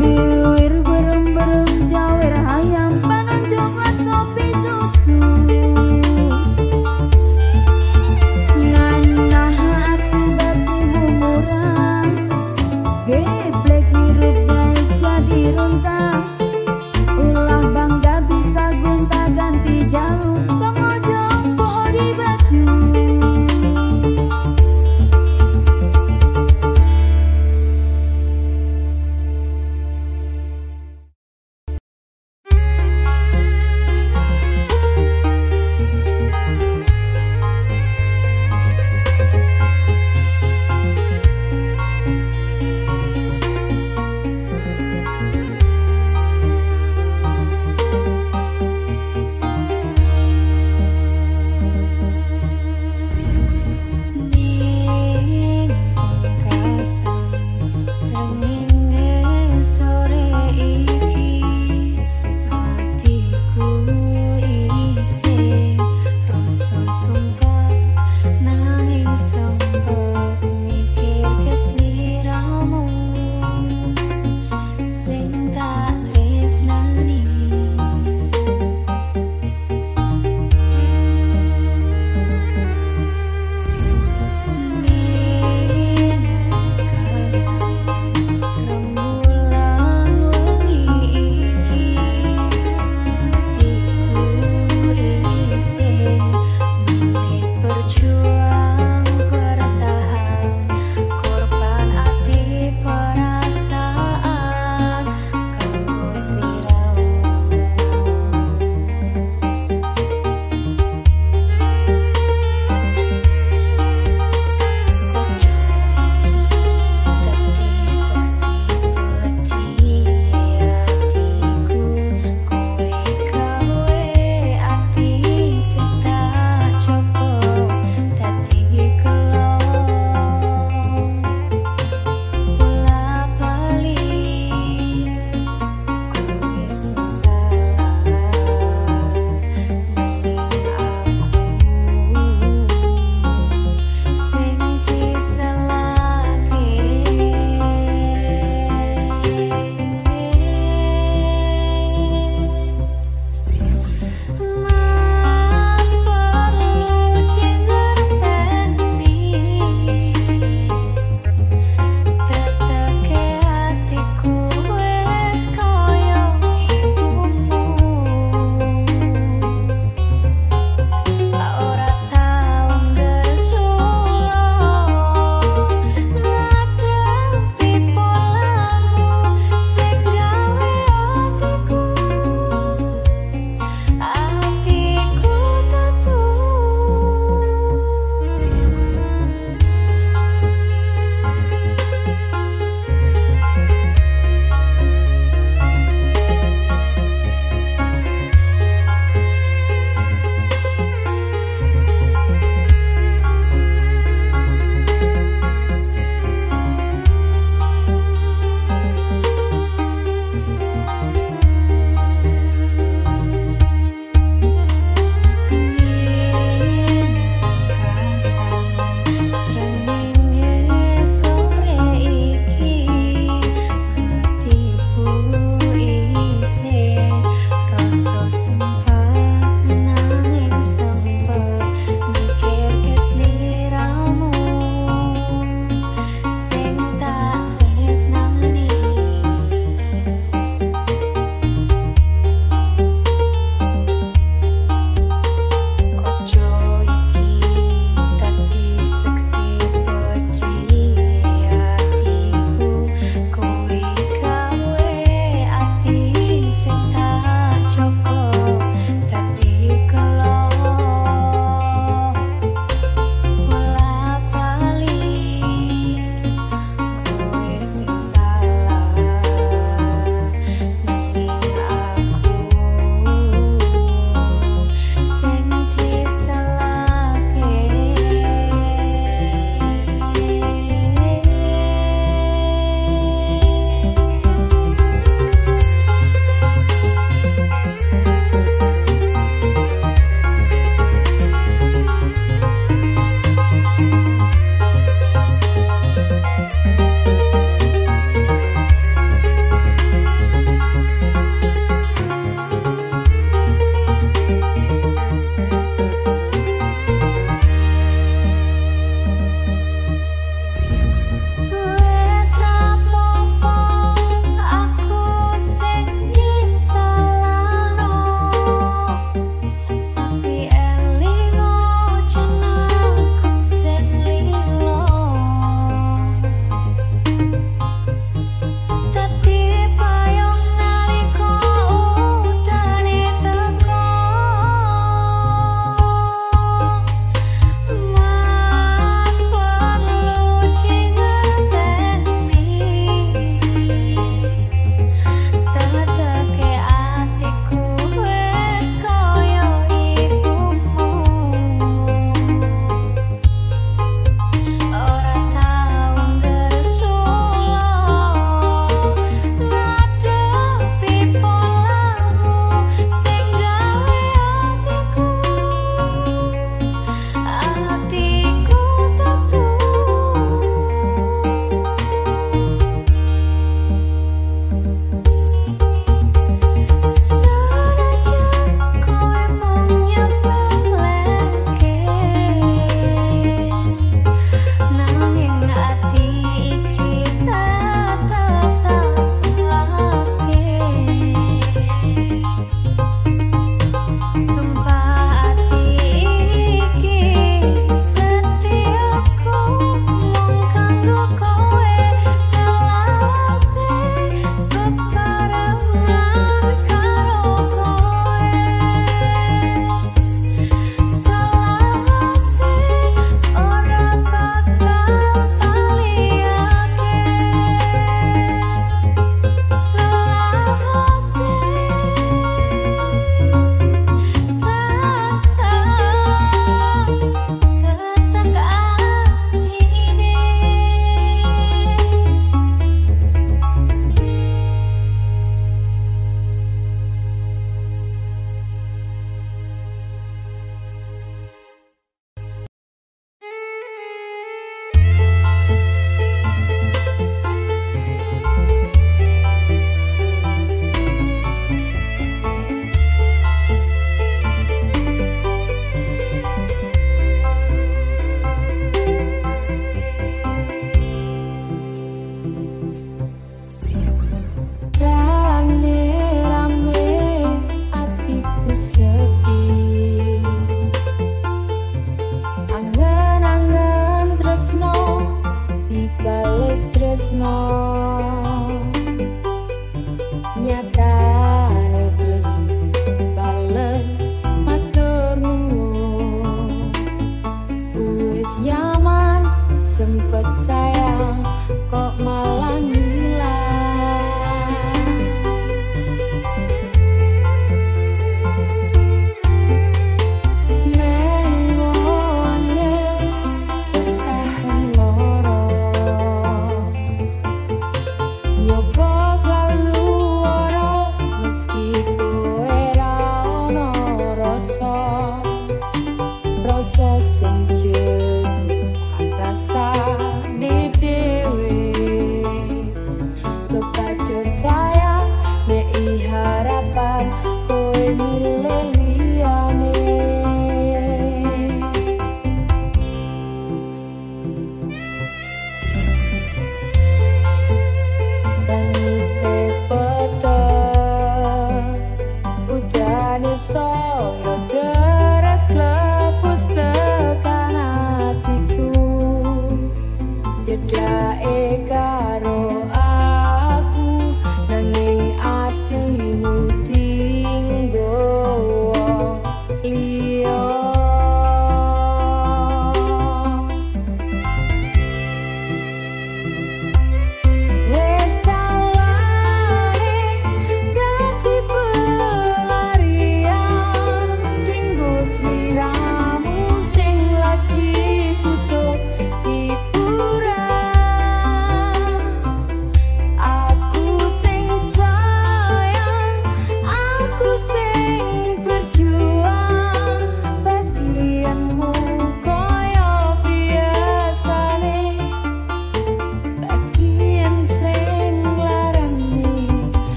me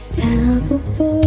Cristal por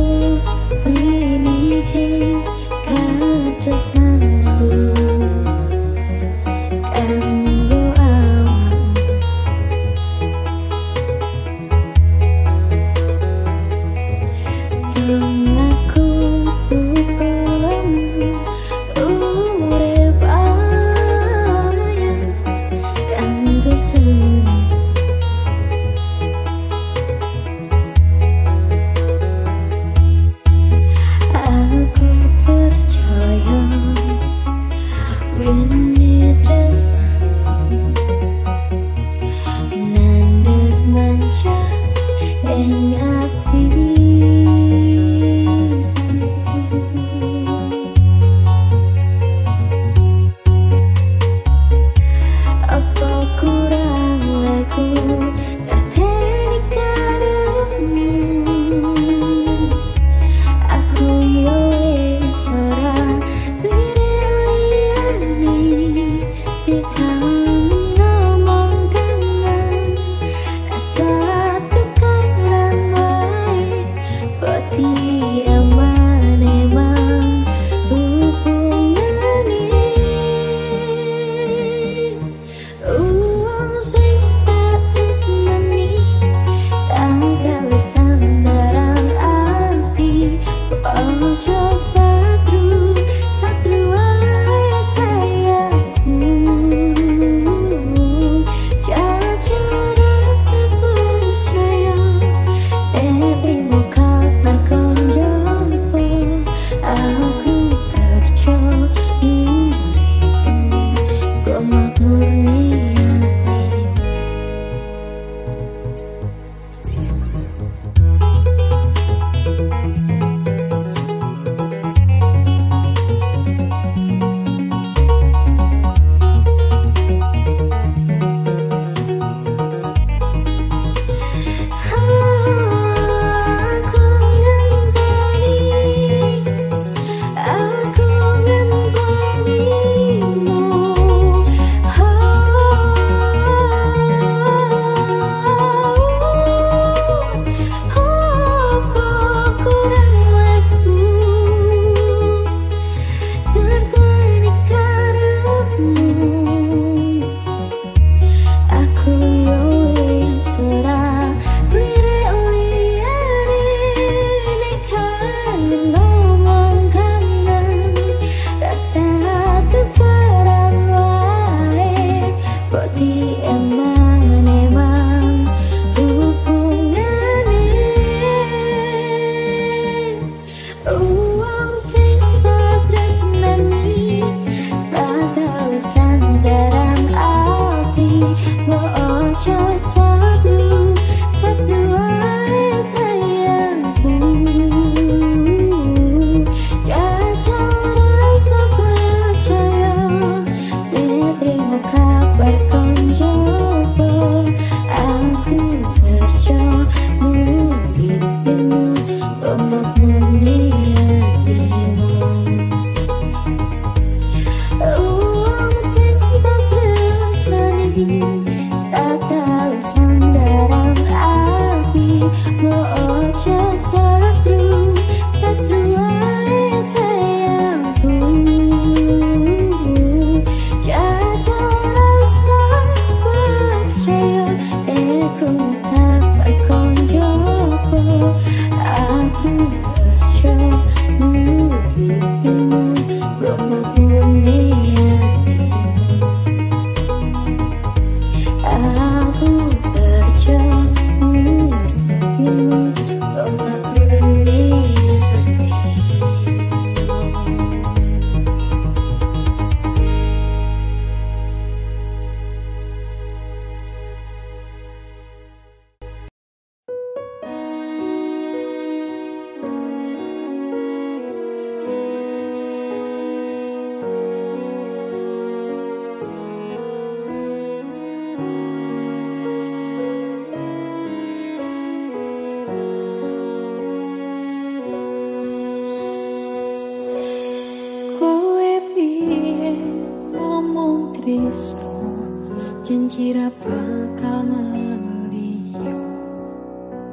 bakal meliu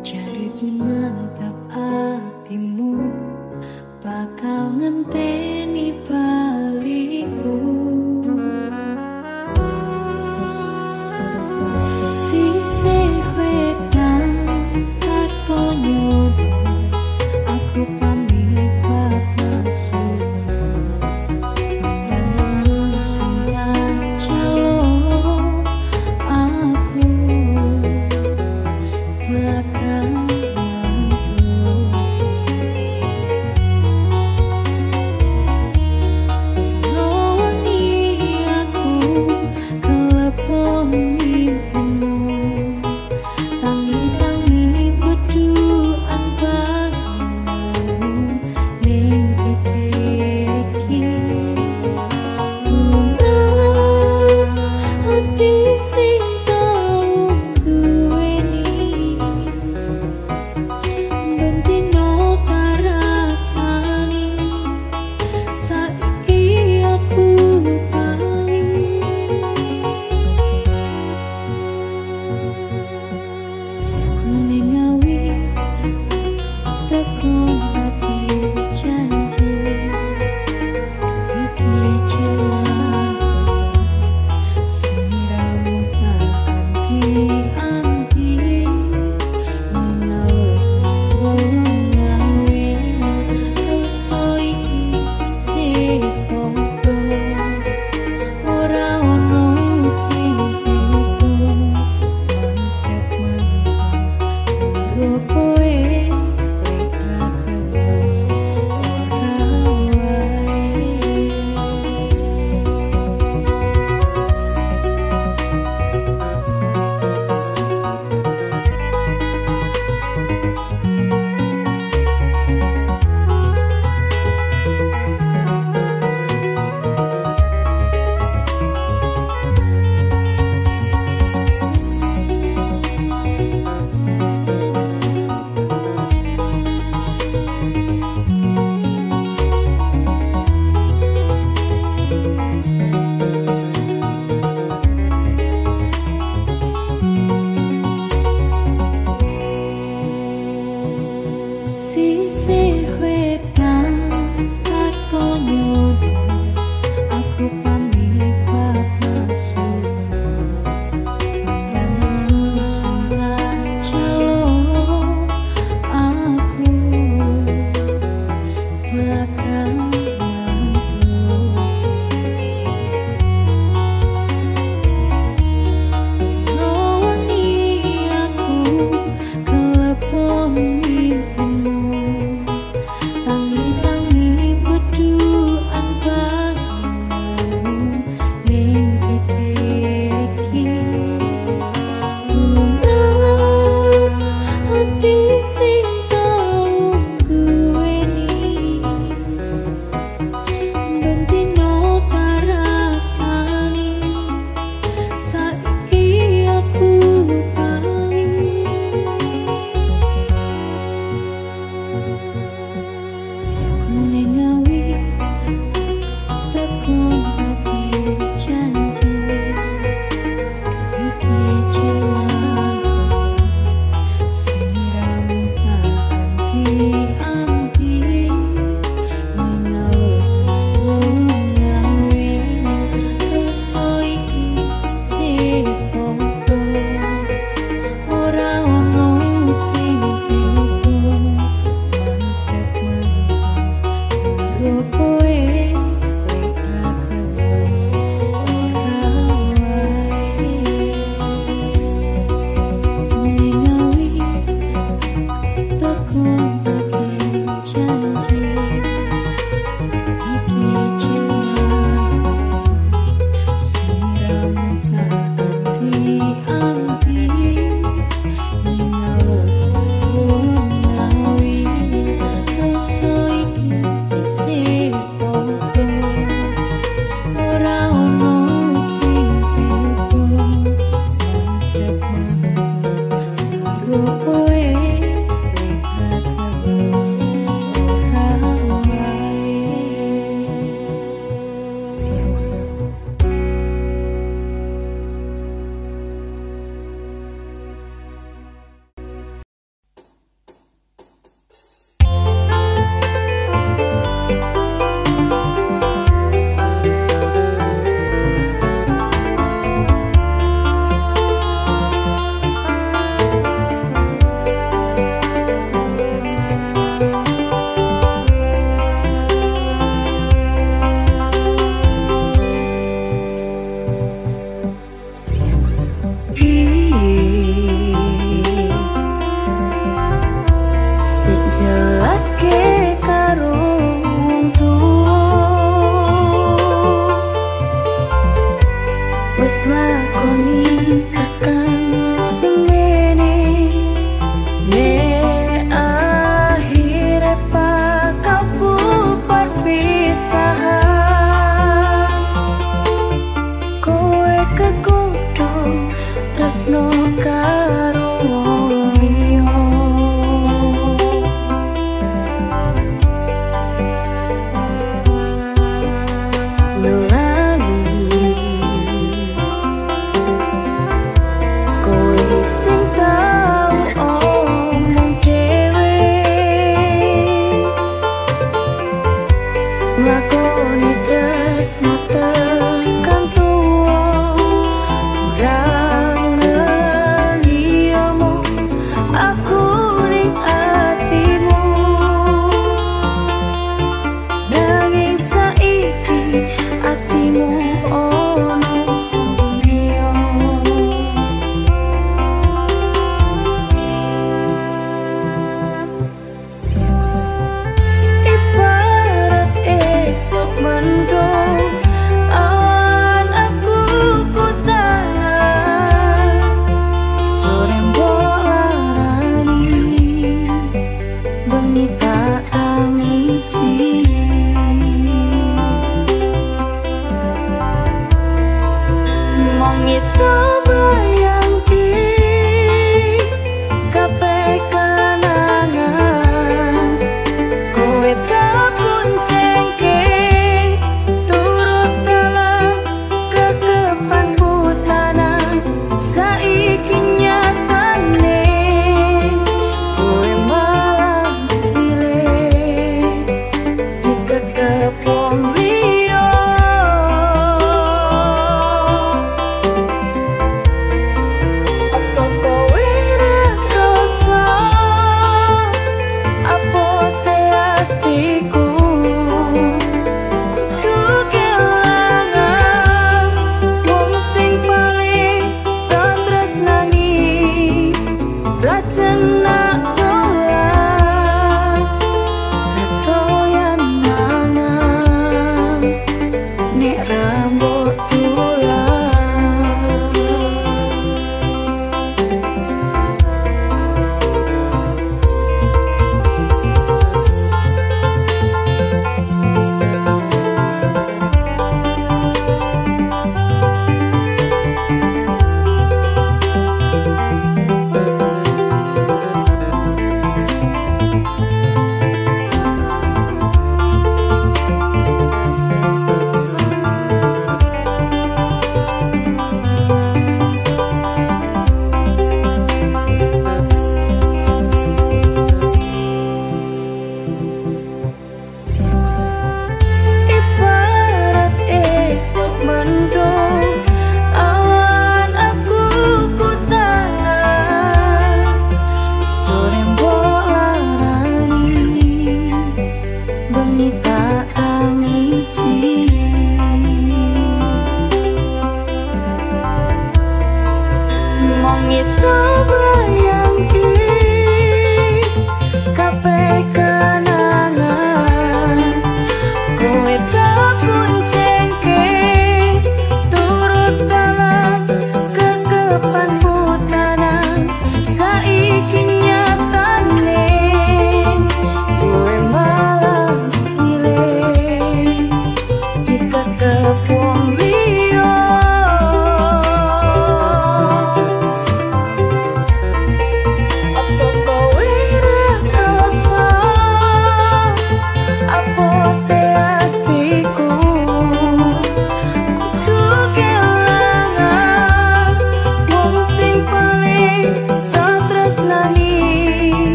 Jari pun mantap hatimu. Bakal ngentek